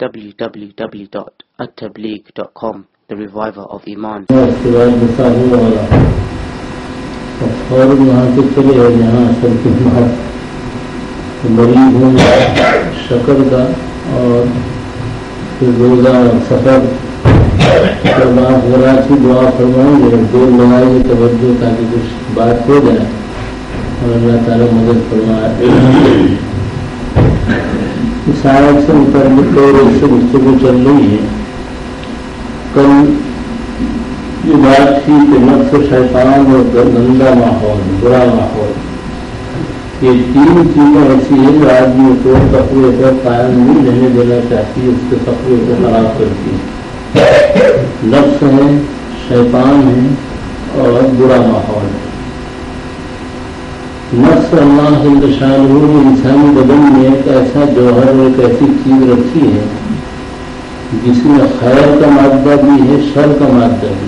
www.attableek.com The Reviver of Iman اور فوراً وہاں سے چلے اور یہاں اصل کی بات مریض ہوں شکر کا اور پھر روزہ اور سفر جب آپ ذرا سی دعا فرمائیں گے دور لگائیے توجہ تاکہ کچھ بات ہو جائے اور اللہ تعالیٰ مدد فرمائے اس آیت سے متعلق اور سے گفتگو چل رہی ہے۔ کل یہ بات تھی کہ نفس شیطان اور گندا ماحول، برا ماحول۔ یہ تین چیزیں ایسی ہیں جو آدمی کو تقوی پر قائم نہیں رہنے دینا چاہتی، اس کے تقوی کو خراب کرتی۔ ہے نفس ہے، شیطان ہے اور برا ماحول۔ ہے نفس اللہ شان نے انسانی بدن میں ایک ایسا جوہر اور ایک ایسی چیز رکھی ہے، جس میں خیر کا مادہ بھی ہے، شر کا مادہ بھی۔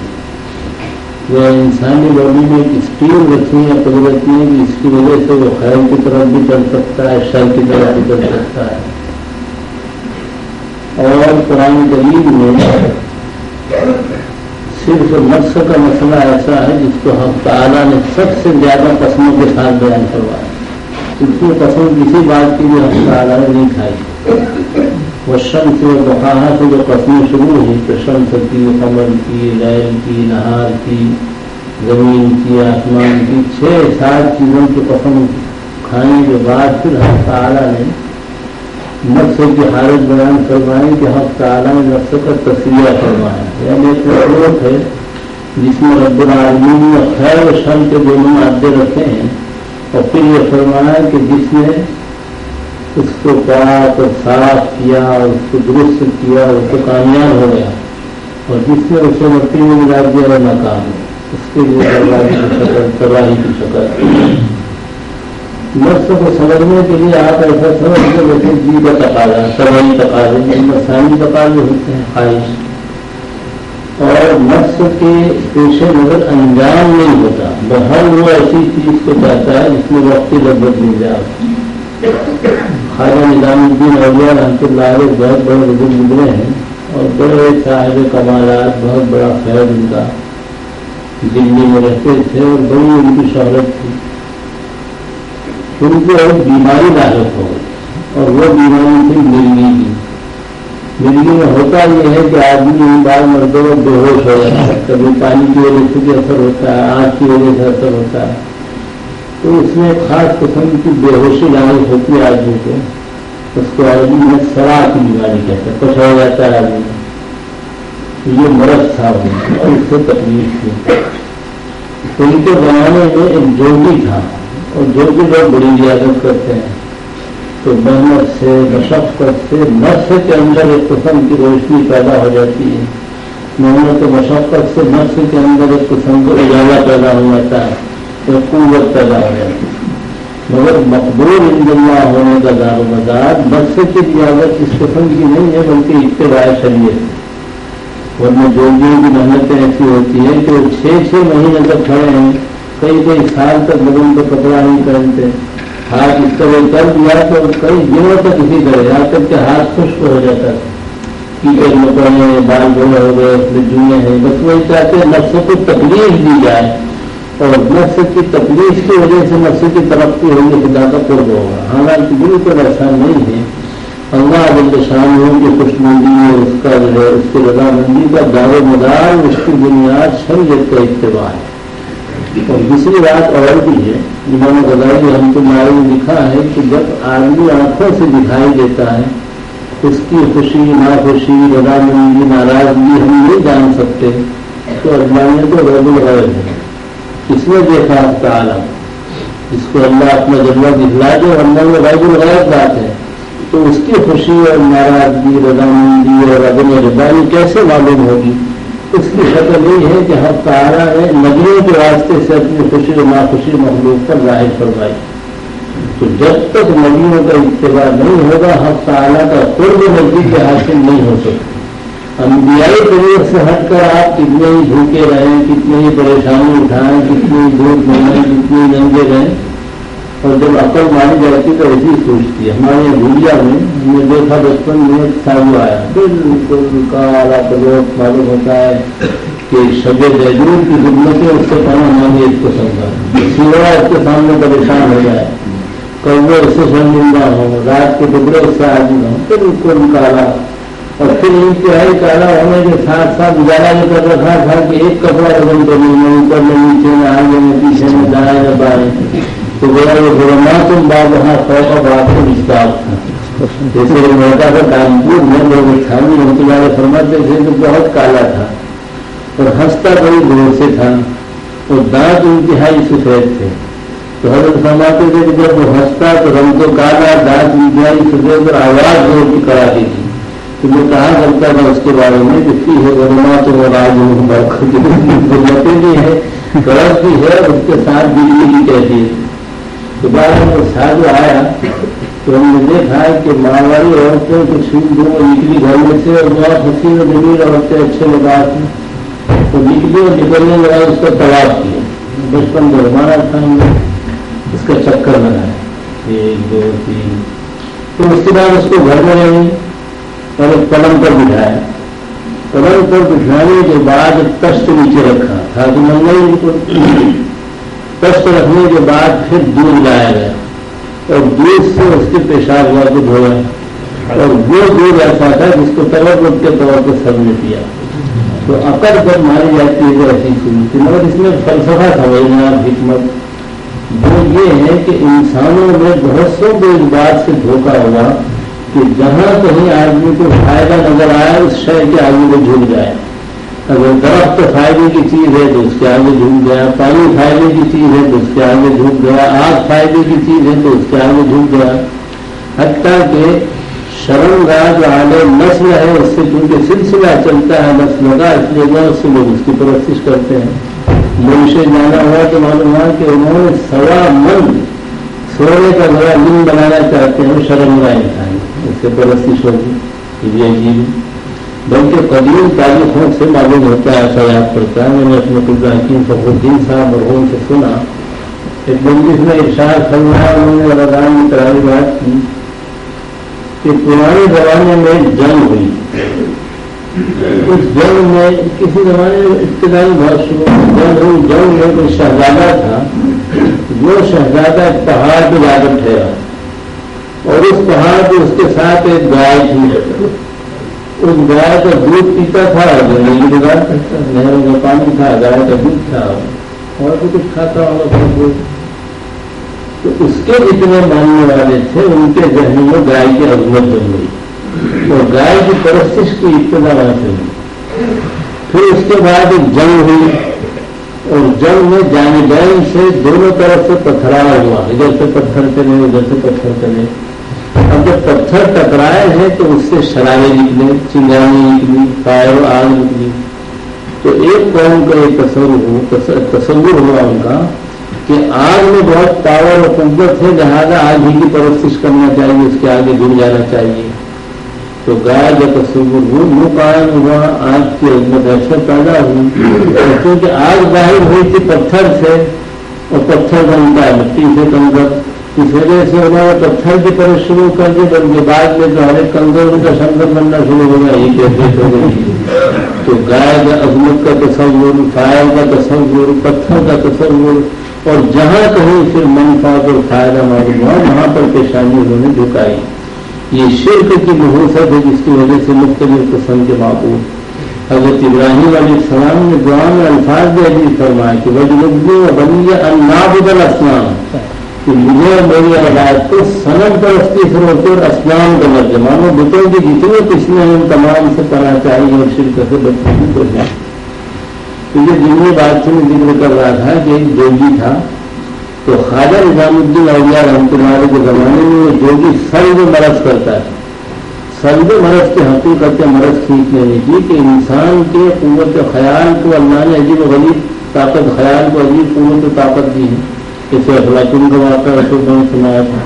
وہ انسانی باڈی میں ایک اسٹیم رکھی ہے، قدرتی ہے کہ کی وجہ سے وہ خیر کی طرف بھی چل سکتا ہے، شر کی طرف بھی چل سکتا ہے۔ اور قرآن کریم میں صرف نفس کا مسئلہ ایسا ہے جس کو ہم تعالیٰ نے سب سے زیادہ قسموں کے ساتھ بیان کروایا۔ اس قسم کسی بات کی بھی ہم تعالیٰ نے نہیں کھائی۔ وہ شمس و بخارا سے جو قسمیں شروع ہوئی تو شمس کی، قمر کی، ریل کی، نہار کی، زمین کی، آسمان کی، چھ سات چیزوں کی قسم کھانے کے بعد پھر ہم تعالیٰ نے نفس کی حالت بیان فرمائیں کہ ہم تعالیٰ نے نفس کا تصویر فرمایا یعنی ایک روپ ہے جس میں رب العالمین نے خیر و شر کے دونوں مادے رکھے ہیں اور پھر یہ فرمایا کہ جس نے اس کو پاک اور صاف کیا اور اس کو درست کیا اور اس کو کامیاب ہو گیا اور جس نے اسے مٹی میں ملا دیا اور ناکام ہو اس کے لیے بربادی کی تباہی کی شکل نفس کو سمجھنے کے لیے آپ ایسا سمجھ کے جیسے جی کا تقاضا سوائی تقاضے انسانی تقاضے ہوتے ہیں، خواہش۔ اور نفس کے پیش نظر انجام نہیں ہوتا۔ بہر وہ ایسی چیز کو چاہتا ہے جس میں وقت کی ضرورت مل جائے خواجہ نظام الدین اولیاء رحمۃ اللہ علیہ بہت بڑے بزرگ گزرے ہیں اور بڑے صاحب کمالات، بہت بڑا خیر ان کا۔ دلی میں رہتے تھے اور بڑی ان کی شہرت ان کو ایک بیماری لاحق ہو اور وہ بیماری تھی مرغی کی مرغی میں ہوتا یہ ہے کہ آدمی بار مردوں میں بے ہوش ہو جاتا ہے۔ کبھی پانی کی وجہ سے بھی اثر ہوتا ہے آگ کی وجہ سے اثر ہوتا ہے۔ تو اس میں ایک خاص قسم کی بے ہوشی لاحق ہوتی ہے آدمی کو۔ اس کو آدمی میں سرا کی بیماری کہتے ہیں کچھ ہو جاتا ہے آدمی۔ یہ مرض تھا اور اس سے تکلیف تھی ان کے بنانے میں ایک جوگی تھا۔ اور جو بھی لوگ بڑی ریاضت کرتے ہیں، تو محنت سے مشقت سے نفس کے اندر ایک قسم کی روشنی پیدا ہو جاتی ہے۔ محنت مشقت سے نفس کے اندر ایک قسم کا اجالا پیدا ہو جاتا ہے، ایک قوت پیدا ہو جاتی ہے۔ مگر مقبول اللہ ہونے کا دار و مدار نفس کی ریاضت اس قسم کی نہیں ہے، بلکہ اتباع شریعت ورنہ جو کی محنتیں ایسی ہوتی ہیں کہ وہ چھ چھ مہینے تک کھڑے ہیں کئی کئی سال تک بدن کو کپڑا نہیں پہنتے ہاتھ اس طرح کر دیا تو کئی دنوں تک اسی طرح یہاں تک کہ ہاتھ خشک ہو جاتا تھا کیچڑ مکڑے بال گوڑے ہو گئے، اس میں جوئے ہیں۔ بس وہی چاہتے ہیں نفس کو تکلیف دی جائے۔ اور نفس کی تکلیف کی وجہ سے نفس کی ترقی ہوگی خدا کا قرب ہوگا۔ حالانکہ بالکل ایسا نہیں ہے۔ اللہ عبد شان ہو کی خوش مندی اور اس کا جو ہے، اس کی رضامندی کا دار و مدار اس کی بنیاد شریعت کا اتباع ہے۔ اور دوسری بات اور بھی ہے، امام غزالی ہم کو مارے لکھا ہے کہ جب آدمی آنکھوں سے دکھائی دیتا ہے، اس کی خوشی، ناخوشی رضامندی ناراضگی ہم نہیں جان سکتے، تو اجمانے کو رب الغیر ہے۔ اس نے دیکھا آپ کا عالم؟ جس کو اللہ اپنا جلوہ دکھلا دے اور اللہ میں رب الغیر بات ہے۔ تو اس کی خوشی اور ناراضگی رضامندی اور عدم ربانی کیسے معلوم ہوگی؟ اس کی شکل یہ ہے کہ ہم تعالیٰ نے ندیوں کے واسطے سے اپنی خوشی اور ناخوشی مخلوق پر ظاہر فرمائی۔ تو جب تک ندیوں کا اتباع نہیں ہوگا ہم تعالیٰ کا قرب نزدیک حاصل نہیں ہو سکتا۔ انبیائی طریقے سے ہٹ کر آپ کتنے ہی بھوکے رہیں، کتنے ہی پریشانی اٹھائیں کتنی ہی دھوپ ملیں کتنی ننگے رہیں اور جب عقل مانی جاتی تو ایسی سوچتی ہے۔ ہمارے یہاں بھولیا میں ہم نے دیکھا بچپن میں ایک سالو آیا بالکل کالا پروت معلوم ہوتا ہے کہ شب بیدور کی خدمتیں اس سے پانا مانگے اس کو سمجھا سیوا اس کے سامنے پریشان ہو جائے۔ کبو اس سے شرمندہ ہو، رات کے ٹکڑے اس سے آدمی ہو بالکل کالا۔ اور پھر انتہائی کالا ہونے کے ساتھ ساتھ گزارا یہ کر رکھا تھا کہ ایک کپڑا بدل کرنے میں اوپر میں نیچے میں آگے میں پیچھے میں دائیں میں بائیں۔ تو گیا وہ گرما تم بات وہاں سو کا بات کو وشتار تھا۔ جیسے موٹا تھا کانپور میں لوگ خانی ہوتی والے فرماتے تھے تو بہت کالا تھا۔ اور ہنستا بڑی دور سے تھا۔ اور دانت انتہائی سفید تھے۔ تو حضرت فرماتے تھے کہ جب وہ ہنستا تو رنگ تو کالا، دانت انتہائی سفید اور آواز زور کی کرا دی تھی۔ تو میں کہا کرتا تھا اس کے بارے میں کتنی ہے گرما تو وہ راج ہوں بھی ہے غلط بھی ہے اس کے ساتھ بجلی بھی کہتی ہے۔ دوبارہ میں سادو آیا، تو ہم نے دیکھا کہ مارواری عورتیں کچھ دو نکلی گھر میں سے اور بہت حسین و جمیل عورتیں اچھے لباس ہیں۔ تو نکلی اور نکلنے لگا اس کا تباہ کیا۔ بچپن میں ہمارا تھا، ہم نے اس کا چکر لگایا۔ ایک، دو، تین۔ تو اس کے بعد اس کو گھر میں رہی اور ایک پلنگ پر بٹھایا۔ پلنگ پر بٹھانے کے بعد تشت نیچے رکھا۔ تھا تو منگل کشت رکھنے کے بعد پھر دودھ لایا گیا اور دودھ سے اس کے پیشاب ہوا کو دھویا اور وہ دودھ ایسا تھا جس کو تبر کے طور پہ سب نے پیا۔ تو اکر جب ماری جاتی ہے ایسی سنتی مگر اس میں فلسفہ سمجھنا حکمت۔ وہ یہ ہے کہ انسانوں میں بہت سو کو اس بات سے دھوکا ہوا کہ جہاں کہیں آدمی کو فائدہ نظر آیا، اس شہر کے آدمی کو جھک جائے۔ اگر درخت فائدے کی چیز ہے تو اس کے آگے جھک گیا، پانی فائدے کی چیز ہے تو اس کے آگے جھک گیا، آگ فائدے کی چیز ہے تو اس کے آگے جھک گیا۔ حتیٰ کہ شرم گاہ جو آگے نسل ہے، اس سے کیونکہ سلسلہ چلتا ہے، نسل کا اس لیے بہت سے لوگ اس کی پرستش کرتے ہیں۔ منشے جانا ہوا تو معلوم ہوا کہ انہوں نے سوا من سونے کا بڑا دن بنانا چاہتے ہیں شرم گاہ انسان اس سے پرستش ہوگی۔ یہ بھی عجیب بلکہ قدیم تاریخوں سے معلوم ہوتا ہے ایسا یاد کرتا ہے میں نے اپنے قبضہ حکیم فخر الدین صاحب مرحوم سے سنا۔ ایک بندش میں ارشاد فرمایا، انہوں نے رمضان میں کرائی بات کی کہ پرانے زمانے میں جنگ ہوئی۔ اس جنگ میں کسی زمانے میں ابتدائی بہت شروع جنگ ہوئی، جنگ میں کوئی شہزادہ تھا۔ وہ شہزادہ ایک پہاڑ پہ جا کر ٹھہرا۔ اور اس پہاڑ پہ اس کے ساتھ ایک گائے تھی۔ اس گائے کا دودھ پیتا تھا زندگی گزار نہروں کا پانی تھا گائے کا دودھ تھا اور بھی کچھ کھاتا ہوگا تو اس کے جتنے ماننے والے تھے، ان کے ذہن میں گائے کی عظمت بن گئی۔ اور گائے کی پرستش کی ابتدا وہاں سے ہوئی۔ پھر اس کے بعد ایک جنگ ہوئی۔ اور جنگ میں جانے جان سے دونوں طرف سے پتھرایا ہوا۔ ادھر سے پتھر چلے، ادھر سے پتھر چلے۔ جب پتھر ٹکرائے ہیں تو اس سے شرارے نکلے چنگانے نکلی فائر آگ نکلی۔ تو ایک قوم کا ایک تصور تصور ہوا ان کا کہ آگ میں بہت پاور اور قوت ہے، لہٰذا آگ ہی کی پرستش کرنا چاہیے، اس کے آگے جڑ جانا چاہیے۔ تو گائے کا تصور وہ قائم ہوا، آگ کی عظمت ایسے پیدا ہوئی۔ کیونکہ آگ ظاہر ہوئی تھی، پتھر سے اور پتھر بنتا ہے مٹی سے کنکر اس وجہ سے انہوں نے پتھر کی طرح شروع کر دی بلکہ بعد میں جو ہر ایک کمزور کا شنکر بننا شروع ہو گیا، یہ کیفیت ہو گئی تو گائے کا عظمت کا تصور فائر کا تصور، پتھر کا تصور، اور جہاں کہیں پھر منفاط اور فائدہ معلوم ہوا وہاں پر پیشانی انہوں نے جھکائی۔ یہ شرک کی محسوس ہے جس کی وجہ سے مختلف قسم کے معقول حضرت ابراہیم علیہ السلام نے دعا میں الفاظ بھی عزیز فرمائے کہ وجہ بنی النابل اسلام کہ مجھے میری عدالت کو سنم پرستی سے روک کر اسلام کا مرض مانو بتوں کی جتنے قسمیں ہیں، ان تمام سے پڑھنا چاہیے اور شرک سے بچنے کی کوشش۔ تو یہ جن بات سے میں ذکر کر رہا تھا کہ ایک جوگی تھا، تو خواجہ نظام الدین اولیاء رحمت اللہ کے زمانے میں یہ جوگی سلب مرض کرتا ہے۔ سلب مرض کی حقیقت مرض کھینچ لینے کی کہ انسان کے قوت خیال کو اللہ نے عجیب و غریب طاقت، خیال کو عجیب قوت و طاقت دی ہے۔ کسی اخلاقی کا واقعہ رسول نے سنایا تھا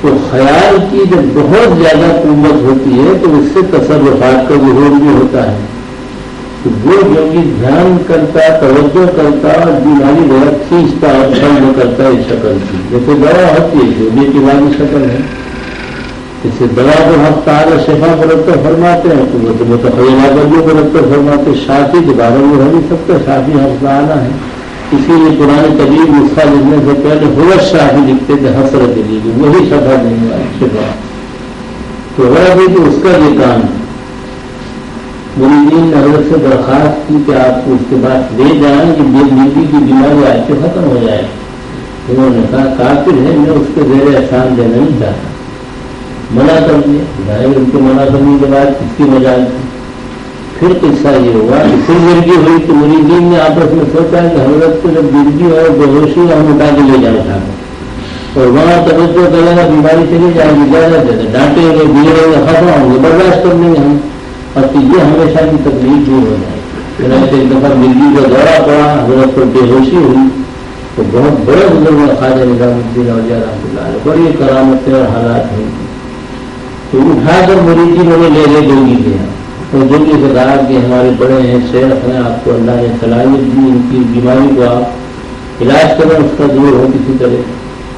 تو خیال کی جب بہت زیادہ قوت ہوتی ہے تو اس سے تصرفات کا ظہور بھی ہوتا ہے۔ کہ وہ جو بھی دھیان کرتا، توجہ کرتا بیماری بہت کھینچتا، اور بند کرتا ہے شکل کی۔ جیسے دوا ہوتی ہے جو بھی بیماری شکل ہے۔ اسے دوا کو ہم تار شفا برتر فرماتے ہیں۔ تو وہ تو متفیلہ برتر فرماتے شادی کے بارے میں ہو نہیں سکتا شادی ہم آنا ہے۔ اسی لیے پرانے قریب نسخہ لکھنے سے پہلے حرت شاہی لکھتے تھے، حسرت لیجیے وہی شفا نہیں ہوا شفا تو غرض بھی تو اس کا یہ کام ہے۔ میری دین نے حضرت سے درخواست کی کہ آپ کو اس کے بعد لے جائیں کہ بیٹی کی بیماری آج کے ختم ہو جائے۔ انہوں نے کہا، کافر ہے میں اس کے زیر احسان دینا نہیں چاہتا۔ منع کر دیا۔ ظاہر ان کو منع کرنے کے بعد کس کی مزاج تھی؟ پھر قصہ یہ ہوا پھر زندگی ہوئی تو میری دین نے آپس میں سوچا کہ حضرت کو جب زندگی اور بے ہوشی ہم اٹھا کے لے جانا تھا۔ اور وہاں توجہ کرے گا بیماری چلی جائے گی زیادہ دیتے ڈانٹیں گے بگڑیں گے ختم ہوں گے برداشت کر لیں گے ہم اور تو یہ ہمیشہ کی تکلیف دور ہو جائے۔ گی ایک دفعہ زندگی کا دورہ پڑا، حضرت کو بے ہوشی ہوئی۔ تو بہت بڑے بزرگ خواجہ نظام الدین اور رحمۃ اللہ بڑی کرامتیں اور حالات ہوئی تو اٹھا کر مریضی میں نے لے لے گی دیا تو جو بھی کہا کہ ہمارے بڑے ہیں، شیخ ہیں، آپ کو اللہ نے صلاحیت دی، ان کی بیماری کو آپ علاج کریں، اس کا دور ہو کسی طرح۔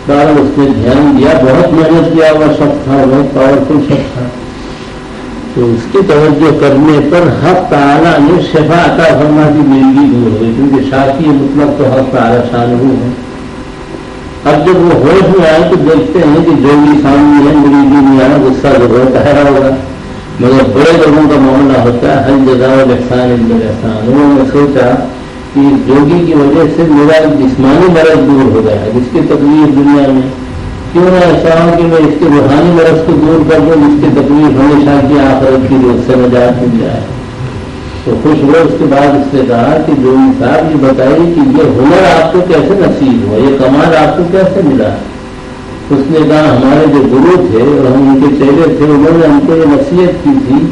بار اس نے دھیان دیا، بہت محنت کیا ہوا شخص تھا، بہت پاورفل شخص تھا۔ تو اس کی توجہ کرنے پر حق تعالیٰ نے شفا عطا فرما کی زندگی دور ہوئی۔ کیونکہ شاخی مطلب تو حق تعالیٰ شان ہے اب جب وہ ہوش میں آئے تو دیکھتے ہیں کہ جو بھی سامنے ہے، میری دن یہاں غصہ ضرورت ہے۔ ہوگا مگر بڑے لوگوں کا معاملہ ہوتا ہے، ہر جگہ احسان اندر انہوں نے سوچا کہ یوگی کی وجہ سے میرا جسمانی مرض دور ہو گیا ہے، جس کی تکلیف دنیا میں۔ کیوں میں ایسا ہوں کہ میں اس کے روحانی مرض کو دور کر دوں، جس کی تکلیف ہمیشہ کی آخرت کی روز سے نجات مل جائے۔ تو خوش ہوئے اس کے بعد اس نے کہا کہ جو صاحب، یہ بتائیے کہ یہ ہنر آپ کو کیسے نصیب ہوا؟ یہ کمال آپ کو کیسے ملا؟ ہے اس نے کہا، ہمارے جو گرو تھے اور ہم ان کے چہرے تھے، انہوں نے ہم کو یہ نصیحت کی تھی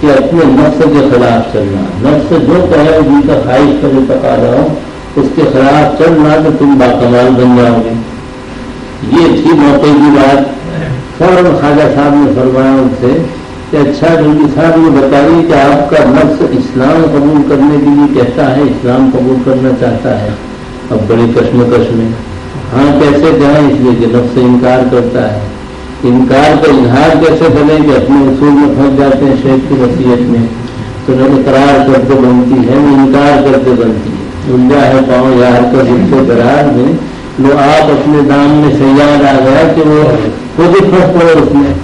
کہ اپنے نفس کے خلاف چلنا۔ نفس جو کہے جن کا خواہش کا جو پکا رہا ہوں اس کے خلاف چلنا تو تم باکمال بن جاؤ گے۔ یہ تھی موقع کی بات۔ فوراً خواجہ صاحب نے فرمایا ان سے کہ اچھا ڈی صاحب، یہ بتائیے کہ آپ کا نفس اسلام قبول کرنے کے لیے کہتا ہے، اسلام قبول کرنا چاہتا ہے۔ اب بڑی کشمکش میں۔ ہاں کیسے جائیں؟ اس لیے کہ نفس سے انکار کرتا ہے۔ انکار کا اظہار کیسے کریں کہ اپنے اصول میں پھنس جاتے ہیں شیخ کی وصیت میں۔ تو نہ اقرار کرتے بنتی ہے، نہ انکار کرتے بنتی ہے۔ الجا ہے پاؤں یار کر جن سے قرار میں وہ آپ اپنے دام میں سیاد آ گیا کہ وہ خود ہی پھنس پڑے اس میں۔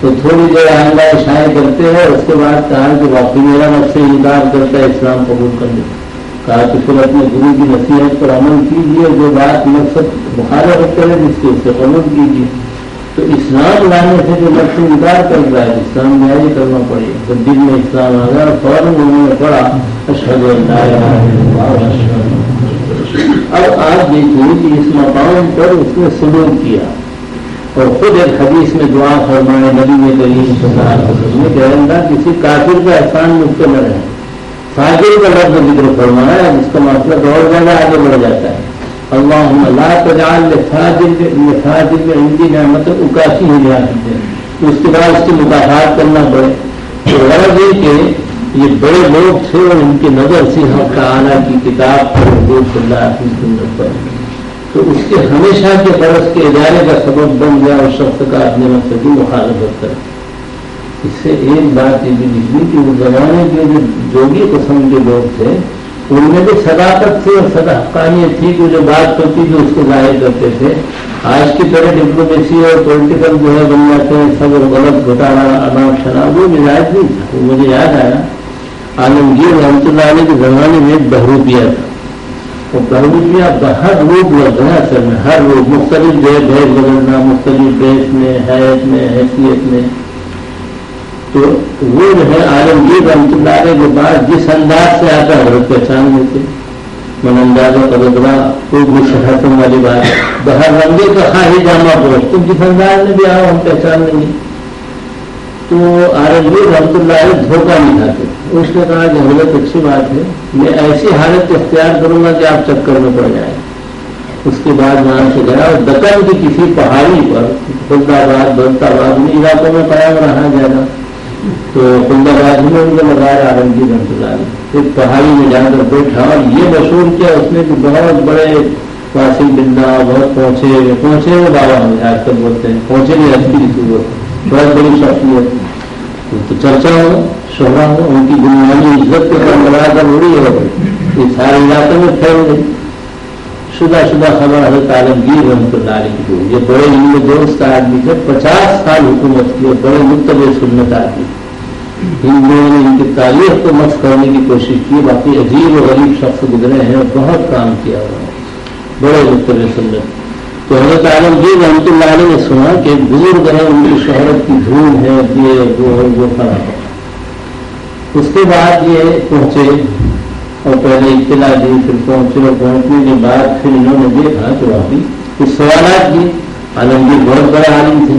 تو تھوڑی دیر آئندہ شائع کرتے ہیں اس کے بعد کہا کہ واقعی میرا نفس سے انکار کرتا ہے، اسلام قبول کرنے کا کہا کہ پھر اپنے گرو کی نصیحت پر عمل کیجیے جو بات مقصد مخالفت کرے جس کے اس سے قبول کیجیے تو اسلام لانے سے جو نقص انکار کر رہا ہے، اسلام میں یہ کرنا پڑے۔ جب دل میں اسلام آ گیا، فوراً انہوں نے پڑھا اشد اب آپ دیکھیے کہ اس مقام پر اس نے سلوک کیا۔ اور خود ایک حدیث میں دعا فرمائے نبی میں کریم کہ اللہ کسی کافر کا احسان مجھ سے نہ رہے فاجر کا لفظ ذکر فرمایا جس کا مطلب اور زیادہ آگے بڑھ جاتا ہے۔ اللہ اللہ تجال فاجر میں ہندی نعمت اکاسی ہو جاتی ہے اس کے بعد اس کی مقافات کرنا پڑے۔ تو غرض یہ کہ یہ بڑے لوگ تھے اور ان کی نظر سے حق تعالیٰ کی کتاب پر حضور صلی اللہ علیہ سنت پر تو اس کے ہمیشہ کے برس کے ادارے کا سبب بن گیا اور شخص کا اپنے مقصد کی مخالفت کر اس سے ایک بات یہ بھی نکلی کہ اس زمانے کے جو جوگی قسم کے لوگ تھے، ان میں بھی صداقت تھی اور سدا حقانیت تھی کہ جو بات ہوتی تھی، اس کو ظاہر کرتے تھے۔ آج کی طرح ڈپلومیسی اور پولیٹیکل جو ہے، بن جاتے ہیں، سب غلط گھوٹالا اناپ شراب، وہ مزاج نہیں تھا۔ وہ مجھے یاد آیا، عالمگیر رحمۃ اللہ علیہ کے زمانے میں ایک بہروپیہ تھا۔ وہ بہروپیہ ہر روپ لگ ہے اصل میں، ہر روپ، مختلف جو ہے بھیج بدلنا مختلف ڈریس میں حیث میں، حیثیت میں۔ تو وہ جو ہے عالمگیر رحمت اللہ علیہ کے بعد جس انداز سے آتا ہے، حضرت پہچان لیتے من انداز و قدرا کوئی مشہتم والی بات بہر رنگے کا خواہی جامع پوچھ تم جس انداز میں بھی آؤ ہم پہچان لیں گے تو عالمگیر رحمت اللہ علیہ دھوکہ نہیں کھاتے۔ اس نے کہا کہ حضرت اچھی بات ہے، میں ایسی حالت اختیار کروں گا کہ آپ چکر میں پڑ جائیں۔ اس کے بعد وہاں سے گیا اور دکن کی کسی پہاڑی پر خلد آباد دولت آباد ان علاقوں میں قیام رہا جائے گا۔ تو خلدہ میں ان کا لگایا آرنگی رحمت اللہ ایک پہاڑی میں جا کر بیٹھا اور یہ مشہور کیا اس نے کہ بہت بڑے واسی بندہ بہت پہنچے پہنچے ہوئے بابا ہمیں آج تک بولتے ہیں، پہنچے نہیں اچھی ضرورت بہت بڑی شخصیت تو چرچا ہو شوہا ہو، ان کی بنیادی عزت کے کام لگا کر اڑی ہو یہ سارے علاقے میں پھیل گئی شدہ شدہ خبر حضرت عالمگیر رحمت اللہ علیہ کی۔ یہ بڑے علم دوست آدمی تھے پچاس سال حکومت کی اور بڑے متبع سنت آدمی۔ ہندوؤں نے ان کی تاریخ کو مت کرنے کی کوشش کی، باقی عجیب و غریب شخص گزرے ہیں اور بہت کام کیا انہوں نے بڑے متبع سنت تو حضرت عالمگیر جی، رحمت اللہ علیہ نے سنا کہ بزرگ ہیں، ان کی شہرت کی دھوم ہے یہ وہ ہے، وہ کھڑا اس کے بعد یہ پہنچے اور پہلے اطلاع دی، پھر پہنچے اور پہنچنے کے بعد پھر انہوں نے دیکھا تو ابھی کچھ سوالات کیے۔ عالمگیر جی بہت بڑا عالم تھے۔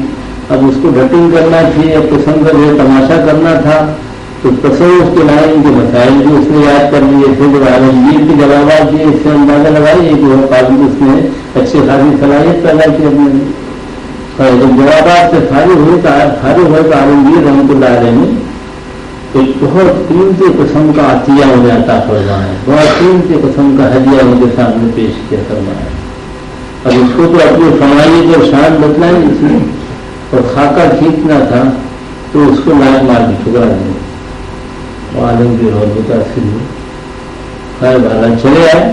اب اس کو ڈٹنگ کرنا تھی ایک قسم کا جو تماشا کرنا تھا۔ تو تصور کے لائن کے مسائل بھی اس نے یاد کر لیے۔ تھے جب عالمگیر کی جوابات دیے اس سے اندازہ لگائی کہ وہ قابل اس نے اچھی خاصی صلاحیت پیدا کی اپنے جب جوابات سے فارغ ہوئے فارغ ہوئے تو عالمگیر رحمۃ اللہ علیہ نے ایک بہت قیمتی قسم کا عطیہ انہیں عطا فرما ہے۔ بہت قیمتی قسم کا حدیہ ان کے سامنے پیش کیا کرنا ہے۔ اب اس کو تو اپنی فنائی کو شان بتلائیں۔ اس نے اور خاکہ کھینچنا تھا تو اس کو لائن مار کے ٹھکرا دیں عالم کی اور متاثر ہوئی خیر والا چلے آئے۔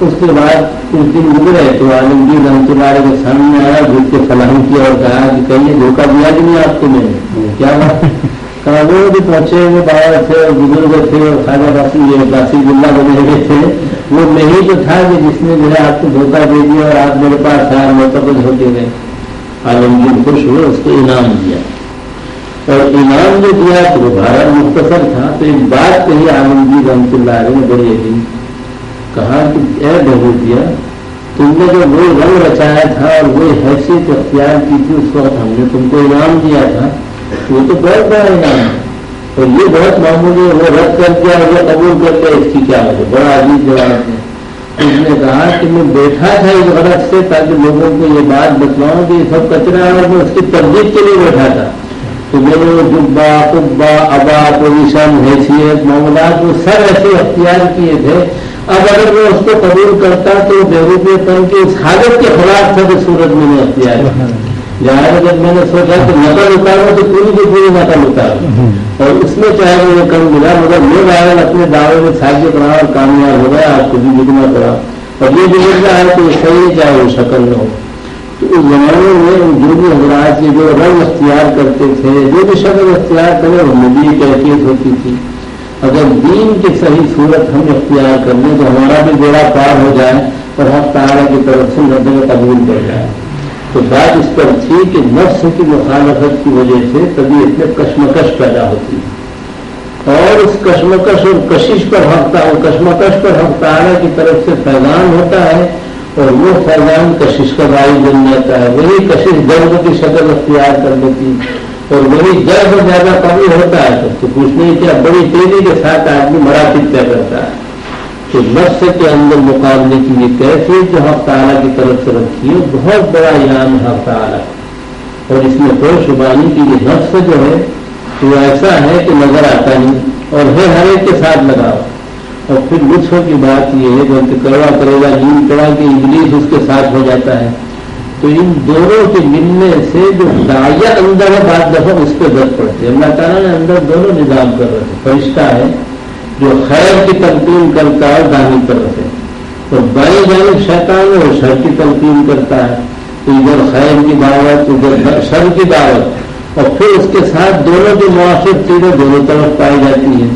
اس کے بعد کچھ دن گزرے تو عالمگیر رحمت اللہ کے سامنے آیا جھوٹ کے فلاحم کیا اور کہا کہ کہیں دھوکہ دیا کہ نہیں آپ کو میں نے۔ کیا بات؟ وہ بھی پہنچے ہوئے باہر تھے اور بزرگ تھے اور خاجہ باسی یہ باسی گلا بنے ہوئے تھے۔ وہ نہیں تو تھا کہ جس نے جو ہے آپ کو دھوکہ دے دیا اور آپ میرے پاس آئے مرتبہ ہوتے گئے عالمگیر خوش ہوئے اس کو انعام دیا۔ اور انعام جو دیا تو وہ بھارت مختصر تھا، تو ایک بات کہی عالمگیر جی رحمت اللہ علیہ نے بڑے یقین کہا کہ اے بہو دیا تم نے جو وہ رنگ رچایا تھا اور وہ حیثیت اختیار کی تھی، اس وقت ہم نے تم کو انعام دیا تھا۔ وہ تو بہت بڑا انعام ہے۔ اور یہ بہت معمولی وہ رد کر دیا وہ قبول کر کے اس کی کیا وجہ بڑا عجیب جواب ہے۔ اس نے کہا کہ میں بیٹھا تھا اس غرض سے تاکہ لوگوں کو یہ بات بتلاؤں کہ یہ سب کچرا ہے اور میں اس کی تردید کے لیے بیٹھا تھا۔ تو میں نے وہ جبا قبا ابا پوزیشن حیثیت معاملات وہ سب ایسے اختیار کیے تھے۔ اب اگر میں اس کو قبول کرتا تو بےروپے پن کے اس حالت کے خلاف سب صورت سورج میں نے اختیار لہٰذا جب میں نے سوچا کہ نقل اتارو تو پوری کی پوری نقل اتارو اور اس میں چاہے مجھے کم ملا مگر یہ بارے اپنے دعوے میں ساجد بنا اور کامیاب ہو گیا آپ کو بھی لکھنا پڑا۔ اور یہ جو ہے کہ صحیح چاہے وہ شکل نہ ہو۔ تو اس زمانے میں جو بھی حضرات کی جو رنگ اختیار کرتے تھے، جو بھی شکل اختیار کرے، وہ بھی ایک حیثیت ہوتی تھی۔ اگر دین کی صحیح صورت ہم اختیار کر لیں تو ہمارا بھی بیڑا پار ہو جائے اور ہم تعالیٰ کی طرف سے نظر قبول کر جائے۔ تو بات اس پر تھی کہ نفس کی مخالفت کی وجہ سے طبیعت میں کشمکش پیدا ہوتی ہے۔ اور اس کشمکش اور کشش پر ہفتہ، اور کشمکش پر ہفتہ کی طرف سے فیضان ہوتا ہے اور وہ فیضان کشش کا باعث بن جاتا ہے۔ وہی کشش درد کی شکل اختیار کر لیتی اور وہی جب زیادہ کمی ہوتا ہے۔ تو کچھ نہیں کیا بڑی تیزی کے ساتھ آدمی مراتب طے کرتا ہے۔ کہ نفس کے اندر مقابلے کی یہ کیفیت جو حق تعالیٰ کی طرف سے رکھی ہے، بہت بڑا انعام ہے حق تعالیٰ اور اس میں کوئی شبہ نہیں کہ یہ نفس جو ہے، وہ ایسا ہے کہ نظر آتا نہیں اور ہے ہر ایک کے ساتھ لگاؤ اور پھر لطفوں کی بات یہ ہے، جو کروا کرے گا نیند کرا کہ انگلش اس کے ساتھ ہو جاتا ہے۔ تو ان دونوں کے ملنے سے جو دائیا اندر ہے، بعض دفعہ اس پہ درد پڑتے اللہ تعالیٰ نے اندر دونوں نظام کر رہے تھے فرشتہ ہے۔ جو خیر کی تلقین کرتا ہے دانی طرف ہے اور بائیں جانب شیطان ہے، وہ شر کی تلقین کرتا ہے۔ تو ادھر خیر کی دعوت، ادھر شر کی دعوت۔ اور پھر اس کے ساتھ دونوں جو موافق چیزیں دونوں طرف پائی جاتی ہیں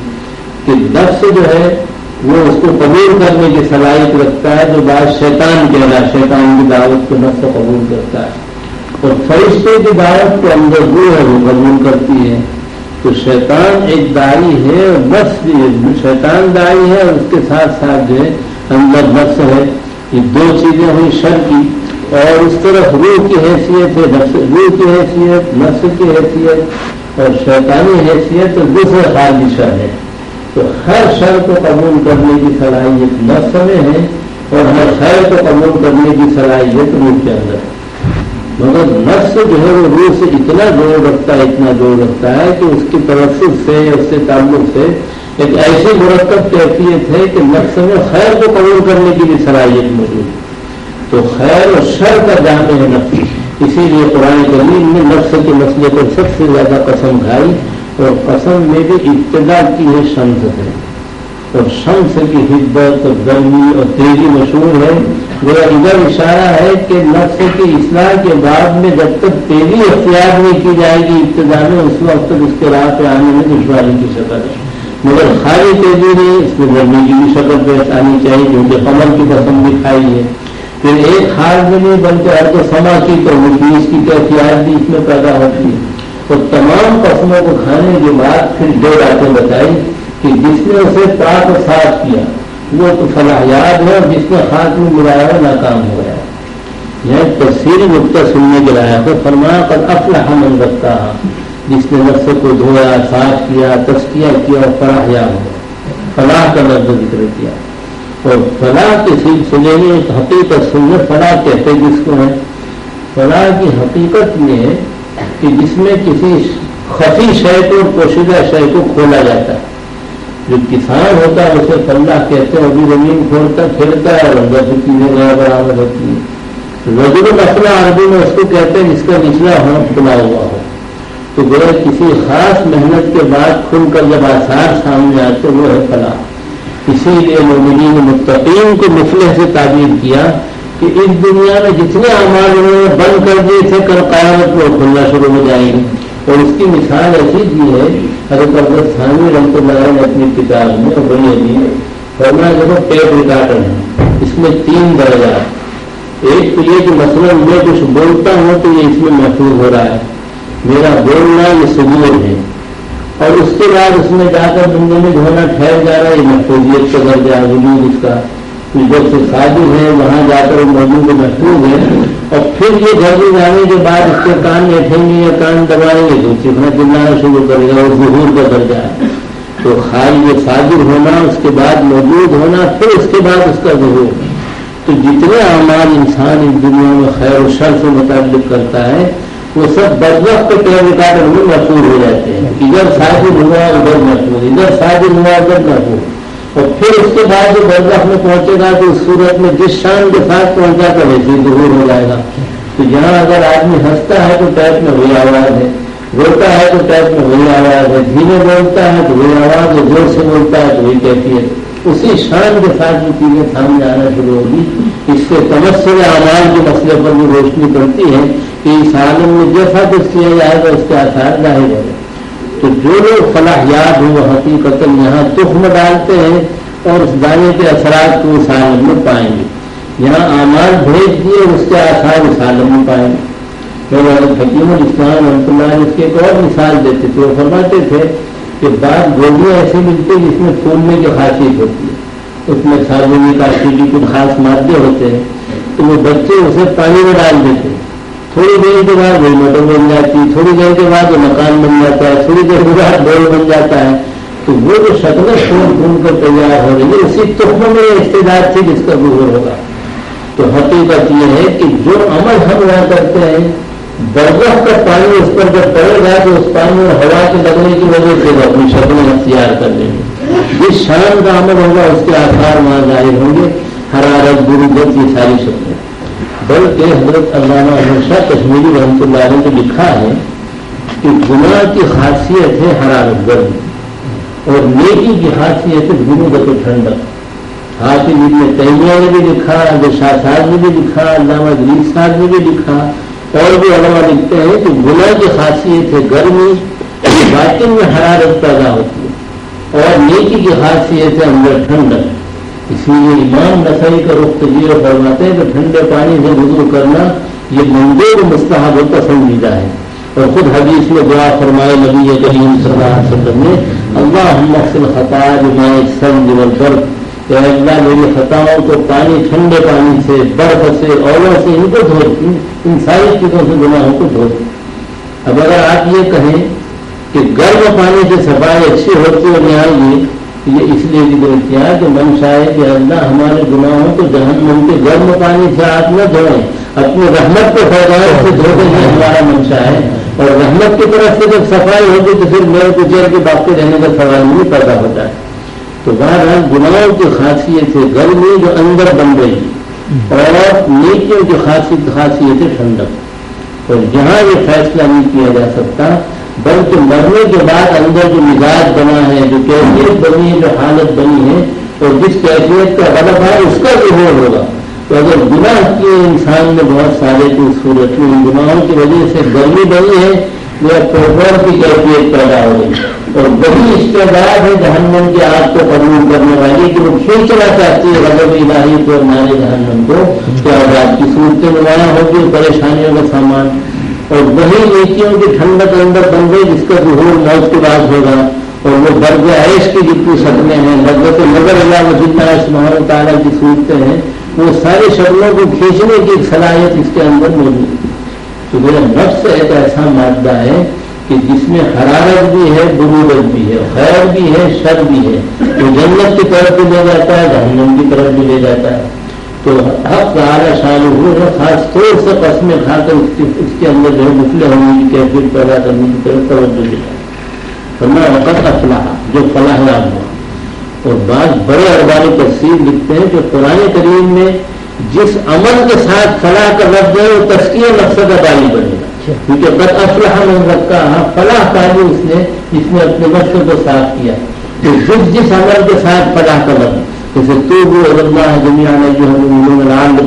کہ نفس جو ہے، وہ اس کو قبول کرنے کی صلاحیت رکھتا ہے، جو بات شیطان کہہ رہا شیطان کی دعوت کو نفس قبول کرتا ہے۔ اور فرشتے کی دعوت کو اندر روح ہے، وہ قبول کرتی ہے تو شیطان ایک دائی ہے اور نفس بھی شیطان دائی ہے اور اس کے ساتھ ساتھ جو ہے اندر نفس ہے۔ یہ دو چیزیں ہوئی شر کی اور اس طرف روح کی حیثیت ہے روح کی حیثیت نفس کی حیثیت اور شیطانی حیثیت، تو دوسرے خال کی شر ہے۔ تو ہر شر کو قبول کرنے کی صلاحیت نفس میں ہے اور ہر خیر کو قبول کرنے کی صلاحیت روح کے اندر ہے۔ مگر نفس جو ہے وہ روح سے اتنا جوڑ رکھتا ہے، اتنا جوڑ رکھتا ہے کہ اس کی توسط سے اس سے تعلق سے ایک ایسی مرکب کیفیت ہے کہ نفس میں خیر کو قبول کرنے کی بھی صلاحیت موجود ہے۔ تو خیر اور شر کا جامع ہے نفس۔ اسی لیے قرآن کریم نے نفس کے مسئلے پر سب سے زیادہ قسم کھائی اور قسم میں بھی ابتدا کی ہے شمس ہے اور شمس کی حدت اور گرمی اور تیزی مشہور ہے۔ میرا ادھر اشارہ ہے کہ نفس کی اصلاح کے بعد میں جب تک تیزی اختیار نہیں کی جائے گی، ابتدا میں اس وقت تک اس کے راہ پہ آنے میں دشواری کی شکل ہے۔ مگر خالی تیزی نہیں، اس میں گرمی کی بھی شکل پیش آنی چاہیے کیونکہ قمر کی قسم بھی کھائی ہے۔ پھر ایک حال میں نہیں بلکہ ہر کو سما کی تو اس کی کیفیات بھی اس میں پیدا ہوتی ہے۔ تو تمام قسموں کو کھانے کے بعد پھر دو باتیں بتائی کہ جس نے اسے پاک صاف کیا۔ وہ تو فلاحیات ہے اور جس نے خاص میں ملایا ہے ناکام ہو گیا۔ یہ تصویر نقطہ سننے کے لایا تو فرمایا پر افلاح من رکھتا جس نے نفس کو دھویا، صاف کیا تسکیہ کیا اور فلاحیا ہو۔ فلاح کا لفظ ذکر کیا۔ اور فلاح کے سلسلے میں ایک حقیقت سننے فلاح کہتے جس کو ہے۔ فلاح کی حقیقت یہ کہ جس میں کسی خفی شے کو، پوشیدہ شے کو کھولا جاتا ہے۔ جو کسان ہوتا ہے، اسے فلاح کہتے ہیں ابھی زمین کھولتا کھیلتا ہے، اور اندر سے چیزیں نیا برآمد ہوتی ہے رجر مسئلہ عربی میں اس کو کہتے ہیں، جس کا نچلا ہونا کھلا ہوا ہو۔ تو گویا کسی خاص محنت کے بعد کھل کر جب آثار سامنے آتے، وہ ہے فلاح۔ اسی لیے مومنین متقین کو مفلح سے تعبیر کیا کہ اس دنیا میں جتنے اعمال انہوں نے بند کر دیے تھے، کل قیامت کو کھلنا شروع ہو جائیں گے۔ اور اس کی مثال ایسی دی ہے، حضرت عبد ثانی رحمت اللہ نے اپنی کتاب میں اور بڑی ابھی فرما دیکھو ٹیپ ریکارڈر ہے۔ اس میں تین درجات۔ ایک تو یہ کہ مثلاً میں کچھ بولتا ہوں تو یہ اس میں محفوظ ہو رہا ہے۔ میرا بولنا یہ سبور ہے۔ اور اس کے بعد اس میں جا کر دنیا میں دھونا ٹھہر جا رہا ہے، یہ محفوظیت کا درجہ وجود اس کا۔ جب سے شادی ہے، وہاں جا کر موجود محفوظ ہے اور پھر یہ گھر میں جانے کے بعد اس کے کان بیٹھیں گے یا کان دبائیں گے تو سیکھنا چلانا شروع کرے گا وہ ظہور کا درجہ ہے۔ تو خالی یہ شادر ہونا، اس کے بعد موجود ہونا، پھر اس کے بعد اس کا ظہور۔ تو جتنے اعمال انسان اس دنیا میں خیر و شر سے متعلق کرتا ہے، وہ سب بدلخ کے ٹیم ریکارڈر میں محفوظ ہو جاتے ہیں۔ ادھر شادی ہوا، ادھر محفوظ، ادھر شادی ہوا، ادھر محفوظ۔ اور پھر اس کے بعد جو برزخ میں پہنچے گا، تو اس صورت میں جس شان کے ساتھ پہنچا کر ویسے ظہور ہو جائے گا۔ تو جہاں اگر آدمی ہنستا ہے تو ٹیپ میں وہی آواز ہے، روتا ہے تو ٹیپ میں وہی آواز ہے دھیمے بولتا ہے تو وہی آواز ہے، زور سے بولتا ہے تو وہی کیفیت۔ اسی شان کے ساتھ جو چیزیں سامنے آنا شروع ہوگی۔ اس سے تمسر آواز کے مسئلے پر بھی روشنی پڑتی ہے کہ اس عالم میں جیسا کچھ کیا جائے گا اس کے آسار ظاہر ہے تو جو لوگ فلاحیات ہوں وہ حقیقت یہاں تخم ڈالتے ہیں اور اس دانے کے اثرات کو اس عالم میں پائیں گے۔ یہاں آمار بھیج دیے اس کے آثار اس عالم میں پائیں گے۔ حکیم الاسلام رحمۃ اللہ اس کی ایک اور مثال دیتے تھے۔ وہ فرماتے تھے کہ بعض گولیاں ایسے ملتی جس میں پھولنے کی خاصیت ہوتی ہے۔ اس میں سارجنک آسیڈی کچھ خاص مادے ہوتے ہیں۔ تو وہ بچے اسے پانی میں ڈال دیتے ہیں۔ تھوڑی دیر کے بعد وہی موٹر بن جاتی ہے تھوڑی دیر کے بعد وہ مکان بن جاتا ہے، تھوڑی دیر کے بعد ڈول بن جاتا ہے۔ تو وہ جو شکلیں خون خون کر تیار ہو رہی ہے اسی تخم میں استعداد تھی جس کا گزر ہوگا۔ تو حقیقت یہ ہے کہ جو عمل ہم یہاں کرتے ہیں برف کا پانی اس پر جب پڑے گا تو اس پانی میں ہوا کے لگنے کی وجہ سے وہ اپنی شکلیں اختیار کر لیں گے۔ جس شان کا عمل ہوگا، اس کے آسار وہاں ظاہر ہوں گے۔ حرارت گرو گرد یہ ساری شکلیں بلکہ حضرت علامہ ہمیشہ کشمیری رحمت اللہ علیہ نے لکھا ہے کہ گناہ کی خاصیت ہے حرارت گرد اور نیکی کی خاصیت ہے گرو و ٹھنڈک حافظ ابن تیمیہ نے بھی لکھا جو شاہ صاحب نے بھی لکھا، علامہ گریف صاحب نے بھی لکھا۔ اور بھی علامہ لکھتے ہیں کہ گناہ کی خاصیت ہے گرمی، باطن میں حرارت پیدا ہوتی ہے اور نیکی کی خاصیت ہے اندر ٹھنڈک اس لیے امام نسائی کا رخ تجیے فرماتے ہیں کہ ٹھنڈے پانی سے وضو کرنا یہ مندر مستحب و پسندیدہ ہے۔ اور خود حدیث میں دعا فرمائے نبی کریم صلی اللہ علیہ وسلم نے اللہ محسن خطاج میں سنگ برف کہ اللہ، میری خطاؤں کو پانی، ٹھنڈے پانی سے، برف سے اولوں سے ان کو دھو۔ ان ساری چیزوں سے گناہوں کو دھو۔ اب اگر آپ یہ کہیں کہ گرم پانی سے صفائی اچھی ہوتی اور یہاں یہ اس لیے ذکر کیا کہ من ہے کہ اللہ ہمارے گناہوں کو جہنم کے گرم پانی سے آپ نہ دھوئیں اپنی رحمت کو پھیلائے اسے دھوکے یہ ہمارا منشا ہے۔ اور رحمت کی طرف سے جب صفائی ہوگی تو پھر میرے کو جیل کے باقی رہنے کا سوال نہیں پیدا ہوتا۔ ہے تو بہرحال گناہوں کی خاصیت ہے گرمی جو اندر بن گئی اور نیکیوں کی خاصیت خاصیت ہے ٹھنڈک۔ اور جہاں یہ فیصلہ نہیں کیا جا سکتا بلکہ مرنے کے بعد اندر جو مزاج بنا ہے، جو کیفیت بنی ہے، جو حالت بنی ہے اور جس کیفیت کا غلط ہے، اس کا ظہور ہوگا۔ تو اگر گناہ کیے انسان میں بہت سارے کی صورت میں گناہوں کی وجہ سے گرمی بنی ہے یا پروگرام کی کیفیت پیدا ہو گئی۔ اور بڑی استعداد ہے، جہنم کی آگ کو قبول کرنے والی کہ وہ کھینچنا چاہتی ہے غلط الہی کو نارے جہنم کو۔ کیا آپ کی صورتیں نمایاں ہوگی، پریشانیوں کا سامان۔ اور وہی نیکیوں کی ٹھنڈک اندر بن گئی جس کا ظہور موت کے بعد ہوگا اور وہ برج عیش کی جتنی شکلیں ہیں لگت نظر اللہ وزیر سبحانہ تعالیٰ کی صورتیں ہیں، وہ سارے شکلوں کو کھینچنے کی صلاحیت اس کے اندر موجود ہے۔ تو میرا نفس ایک ایسا مادہ ہے کہ جس میں حرارت بھی ہے برودت بھی ہے خیر بھی ہے، شر بھی ہے۔ تو جنت کی طرف بھی لے جاتا ہے، جہنم کی طرف بھی لے جاتا ہے۔ تو حق سارا شال ہوئے خاص طور سے قسمیں کھا کر اس کے اندر جو ہے مسلم ہونے کی کیفیت پیدا کرنے کی طرف توجہ دیا فرمایا وقت فلاح جو فلاح یاب ہوا۔ اور بعض بڑے اربانی تفصیل لکھتے ہیں کہ قرآن کریم میں جس عمل کے ساتھ فلاح کا لفظ ہے وہ تشکیل مقصد ادائی بنے گا۔ کیونکہ بد افلاح میں رکھا فلاح تعلیم اس نے جس نے اپنے مقصد کو صاف کیا۔ تو جس جس عمل کے ساتھ فلاح کا لفظ جیسے تو بھی اللہ دنیا میں جو ہم لال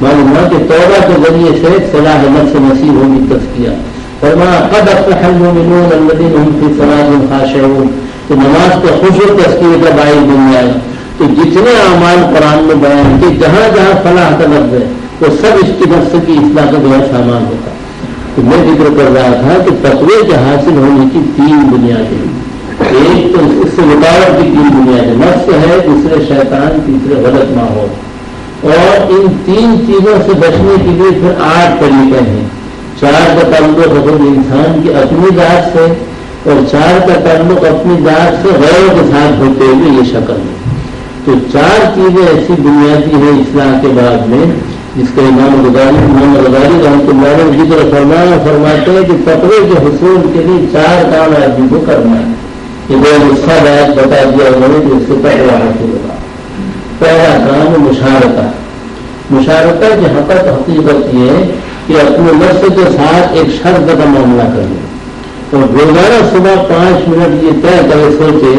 معلوم ہوا کہ توبہ کے ذریعے سے صلاح نفس نصیب ہوگی تذکیہ فرما قد افلح المؤمنون الذين هم في صلاتهم خاشعون۔ تو نماز کے خوش و تشکیل کا باعث بن جائے۔ تو جتنے اعمال قرآن میں بیان کہ جہاں جہاں فلاح کا لفظ ہے، وہ سب اس کی نفس کی اصلاح کا جو ہے سامان ہوتا۔ تو میں ذکر کر رہا تھا کہ تقوی کے حاصل ہونے کی تین بنیادیں ہیں۔ ایک تو اس سے رکاوٹ کی تین بنیادیں نفس ہے، دوسرے شیطان، تیسرے غلط ماحول۔ اور ان تین چیزوں سے بچنے کے لیے پھر آٹھ طریقے ہیں۔ چار کا تعلق خود انسان کی اپنی ذات سے، اور چار کا تعلق اپنی ذات سے غیر کے ساتھ ہوتے ہوئے یہ شکل ہے۔ تو چار چیزیں ایسی بنیادی ہیں اصلاح کے بعد میں، جس کا امام غزالی امام غزالی رحمۃ اللہ نے ذکر فرمایا، فرماتے ہیں کہ پترے کے حصول کے لیے چار کام آدمی کو کرنا ہے۔ یہ وہ نسخہ بیت بتا دیا انہوں نے کہ اس سے پہلے حاصل ہوگا پہلا کام مشارکہ۔ مشارکہ کی حقت حقیقت یہ ہے کہ اپنے نفس کے ساتھ ایک شرط کا معاملہ کر لیں اور روزانہ صبح پانچ منٹ یہ طے کرے، سوچے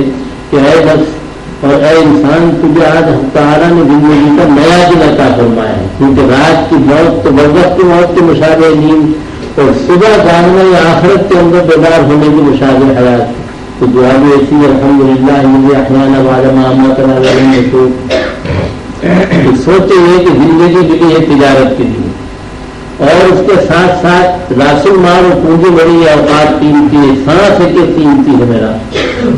کہ اے نفس اور اے انسان، تجھے آج ہفتہ نے زندگی کا نیا دن عطا فرمایا ہے۔ کیونکہ رات کی موت تو بربت کی موت کے مشاہدے نیند اور صبح جاننا یا آخرت کے اندر بیدار ہونے کی مشاہدے حیات تو دعا بھی ایسی الحمد للہ مجھے احمد والا محمد سوچے ہوئے کہ زندگی کے لیے تجارت کے لیے۔ اور اس کے ساتھ ساتھ راسن مال اور پونجی بڑی اوقات قیمتی ہے سانس ہے کہ قیمتی ہے میرا۔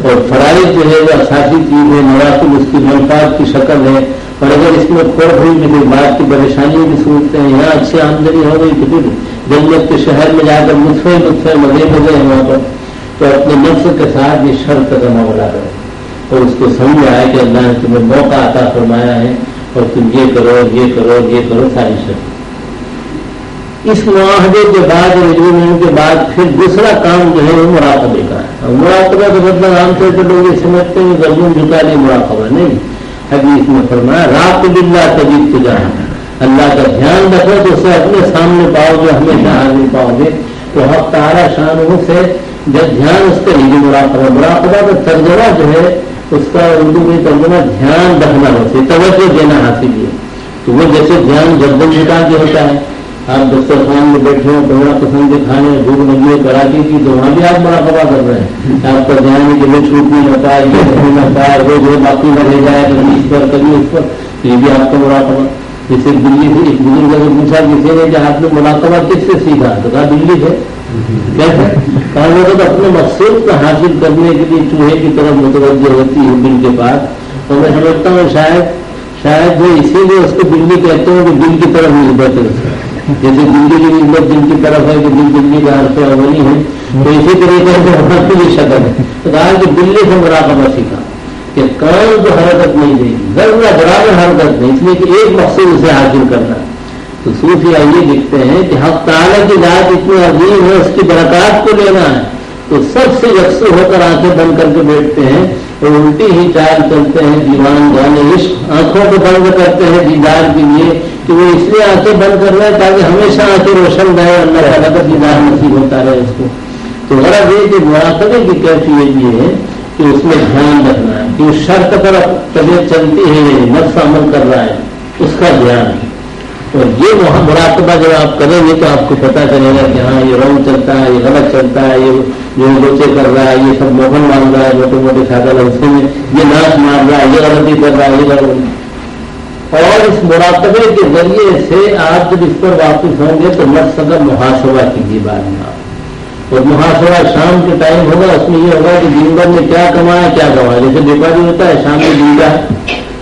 اور فرائض جو ہے وہ اساسی چیز ہے نواسب اس کی منفاط کی شکل ہے۔ اور اگر اس میں کھوڑ ہوئی میں کوئی بات کی پریشانیوں کی صورتیں ہیں، یہاں اچھی آمدنی ہو گئی تو پھر جنگت کے شہر میں جا کر مصفے مصفے مزے مزے ہیں وہاں پر۔ تو اپنے نفس کے ساتھ یہ شرط کا معاملہ کرے اور اس کو سمجھ آیا کہ اللہ نے تمہیں موقع عطا فرمایا ہے اور تم یہ کرو یہ کرو یہ کرو، ساری شرط۔ اس معاہدے کے بعد یعنی ایگریمنٹ کے بعد پھر دوسرا کام جو ہے وہ مراقبے کا ہے۔ مراقبہ کا مطلب عام طور پر لوگ یہ سمجھتے ہیں گردن جھکا نہیں مراقبہ نہیں۔ حدیث میں فرمایا، رات اللہ طبیب سے جانا اللہ کا دھیان رکھو تو اسے اپنے سامنے پاؤ گے، ہمیشہ حاضر پاؤ گے۔ تو حق تارا شان سے جب دھیان اس کا نہیں مراقبہ مراقبہ کا ترجمہ جو ہے، اس کا اردو میں ترجمہ دھیان رکھنا ہوتا ہے، توجہ دینا حاصل ہے۔ تو وہ جیسے دھیان گردن جھکا کے ہوتا ہے، آپ دسترخوان میں بیٹھے ہو بڑا پسند کے کھانے بھوک لگی ہے، کراچی کی، تو وہاں بھی آپ بڑا خبر کر رہے ہیں۔ آپ کا دھیان ہے کہ وہ چھوٹ نہیں ہوتا ہے یہ نہیں ہوتا ہے وہ جو باقی میں رہ جائے کبھی اس پر، کبھی اس پر۔ یہ بھی آپ کا بڑا خبر جیسے دلی سے ایک بزرگ نے پوچھا کسی نے کہ آپ نے مراقبہ کس سے سیکھا؟ تو کہا دلی سے کیسے؟ اپنے مقصود کو حاصل کرنے کے لیے چوہے کی طرف متوجہ ہوتی ہے دل کے پاس۔ اور میں سمجھتا ہوں شاید شاید وہ اسی لیے اس کو دلی کہتے ہیں کہ دل کی طرف نسبت ہے۔ جیسے دلی کی نسبت دل کی طرف ہے کہ دل دلی کا حرف اولی ہے۔ تو اسی طریقے سے حرف کی شکل ہے۔ تو کہا کہ دلی سے مراقبہ سیکھا کہ کام کو حرکت نہیں دے گی ضرور برابر حرکت نہیں۔ اس لیے کہ ایک مقصد اسے حاصل کرنا۔ ہے تو صوفیہ یہ لکھتے ہیں کہ حق تعالیٰ کی ذات اتنی عظیم ہے، اس کی برکات کو لینا ہے۔ تو سب سے یکسر ہو کر آنکھیں بند کر کے بیٹھتے ہیں اور الٹی ہی چال چلتے ہیں، دیوان جانے عشق آنکھوں کو بند کرتے ہیں دیدار کے لیے کہ وہ اس لیے آنکھیں بند کر رہے ہیں تاکہ ہمیشہ آنکھیں روشن رہے اللہ تعالیٰ کا دیدار نصیب ہوتا رہے اس کو۔ تو غرض یہ کہ مراقبے کی کیفیت یہ ہے کہ اس میں دھیان رکھنا ہے کہ اس شرط پر طبیعت چلتی ہے نفس عمل کر رہا ہے، اس کا دھیان۔ ہے اور یہ وہاں مراقبہ جب آپ کریں گے تو آپ کو پتا چلے گا کہ ہاں یہ رنگ چلتا ہے، یہ غلط چلتا ہے، یہ جو بچے کر رہا ہے، یہ سب موہن مار رہا ہے، موٹے موٹے سادہ لفظے میں، یہ ناچ مار رہا ہے، یہ غلطی کر رہا ہے، یہ غلط۔ اور اس مراقبے کے ذریعے سے آپ جب اس پر واپس ہوں گے تو مت صدر محاسبہ کیجیے بعد میں آپ اور محاسبہ شام کے ٹائم ہوگا، اس میں یہ ہوگا کہ دن بھر میں کیا کمایا کیا کمایا۔ جیسے بیپاری ہوتا ہے، شام میں دیجا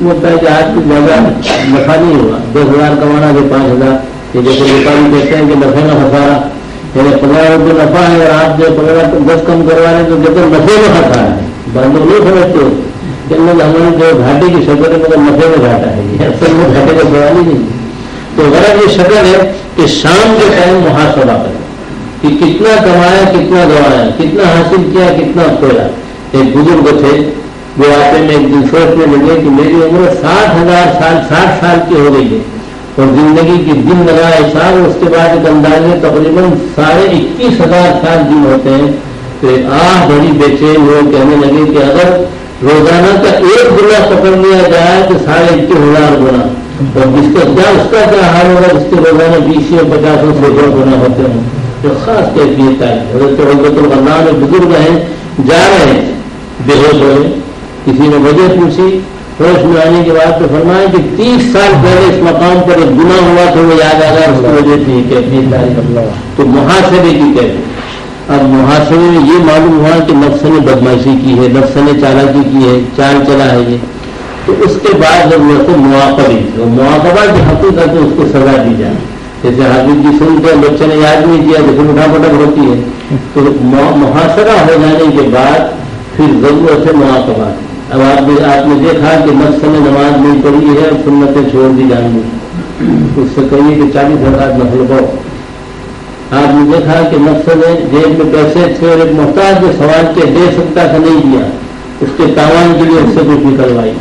ہوتا ہے کہ آج کچھ زیادہ نفع نہیں ہوا دس ہزار کمانا جو پانچ ہزار۔ یہ جیسے ویپاری کہتے ہیں کہ نفے نہ پھنسا یعنی پندرہ روپئے نفع ہے اور آپ جو پندرہ دس کم کروا رہے ہیں تو کہتے نفے میں پھنسا ہے۔ بندوں نہیں سمجھتے کہ ہماری جو گھاٹے کی شکل ہے مطلب نفے میں گھاٹا ہے۔ یہ اصل میں گھاٹے کا سوال ہی نہیں۔ تو غرض یہ شکل ہے کہ شام کے ٹائم محاسبہ کریں۔ کہ کتنا کمایا، کتنا گوایا، کتنا حاصل کیا، کتنا کھویا۔ ایک بزرگ تھے۔ وہ آتے میں ایک دن سوچنے لگے کہ میری عمر ساٹھ ہزار سال، ساٹھ سال کی ہو گئی ہے۔ اور زندگی کی دن لگائے سال اس کے بعد ایک اندازے تقریباً ساڑھے اکیس ہزار سال دن ہوتے ہیں۔ تو آہ، بڑی بیچے وہ کہنے لگے کہ اگر روزانہ کا ایک گنا پکڑ لیا جائے تو ساڑھے اکیس ہزار گنا اور جس کا کیا اس کا کیا حال ہوگا؟ جس کے روزانہ بیس یا پچاس سے دو گنا ہوتے ہیں۔ جو خاص کیفیت ہے۔ حضرت حضرت اللہ بزرگ ہیں، جا رہے ہیں۔ بے ہوش ہوئے کسی نے وجہ پوچھی، ہوش میں آنے کے بعد تو فرمایا کہ تیس سال پہلے اس مقام پر ایک گنا ہوا تو وہ یاد آ گیا اس کی وجہ تھی، کہ تو محاسبے کی کہتے اب محاسبے میں یہ معلوم ہوا کہ نفس نے بدماشی کی ہے، نفس نے چالاکی کی ہے، چال چلا ہے یہ۔ تو اس کے بعد ضرورت ہے مواقبی مواقبہ کی حقیقت ہے اس کو سزا دی جائے۔ جیسے حافظ جی سن کے بچے نے یاد نہیں کیا جیسے اٹھا پٹک ہوتی ہے۔ تو محاسبہ ہو جانے کے بعد پھر ضرورت ہے مواقبہ کی۔ اب آپ نے آپ نے دیکھا کہ نفس نے نماز نہیں پڑھی ہے اور سنتیں چھوڑ دی جائیں گی۔ اس سے کہیے کہ چالیس ہزار نفل پاؤ آپ نے دیکھا کہ نفس نے جیب میں پیسے تھے اور ایک محتاج جو سوال کے دے سکتا تھا نہیں دیا؟ اس کے تاوان کے لیے اس سے کچھ نکلوائی۔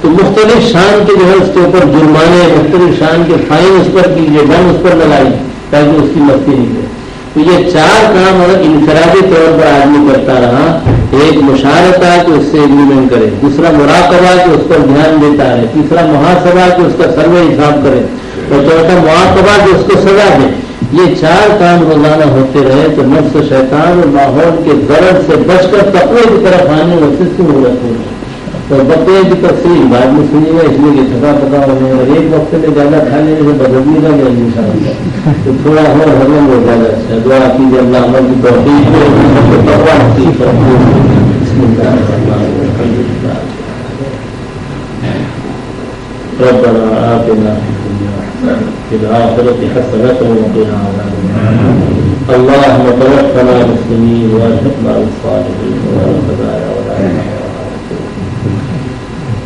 تو مختلف شان کے جو ہے، اس کے اوپر جرمانے، مختلف شان کے فائن اس پر کیجیے ڈن اس پر لگائی تاکہ اس کی مستی نکلے تو یہ چار کام اگر انفرادی طور پر آدمی کرتا رہا، ایک مشارتا کہ اس سے ایگریمنٹ کرے، دوسرا مراقبہ کہ اس پر دھیان دیتا ہے تیسرا محاسبہ کہ اس کا سروے حساب کرے، اور چوتھا مراقبہ کہ اس کو سزا دے۔ یہ چار کام روزانہ ہوتے رہے تو نفس شیطان اور ماحول کے ضرر سے بچ کر تقوی کی طرف آنے میں سے ضرورت ہوگی تو بکرے کی تفصیل بعد میں سنی گا اس لیے کہ تھکا پکا ہونے اور ایک وقت میں زیادہ کھانے سے بدلنے کا نہیں ان شاء اللہ۔ تو تھوڑا اور ہزم ہو جائے گا۔ اچھا دعا کیجیے اللہ عمل کی توفیق۔ ربنا آتنا في الآخرة حسنة وقنا عذاب النار۔ اللهم توفنا مسلمين بالصالحين ولا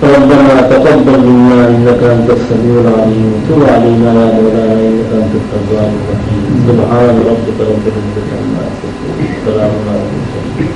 ربنا تقبل منا إنك أنت السميع العليم. وتب علينا يا مولانا إنك أنت التواب الرحيم. سبحان ربك رب العزة عما يصفون. سلام المرسلين.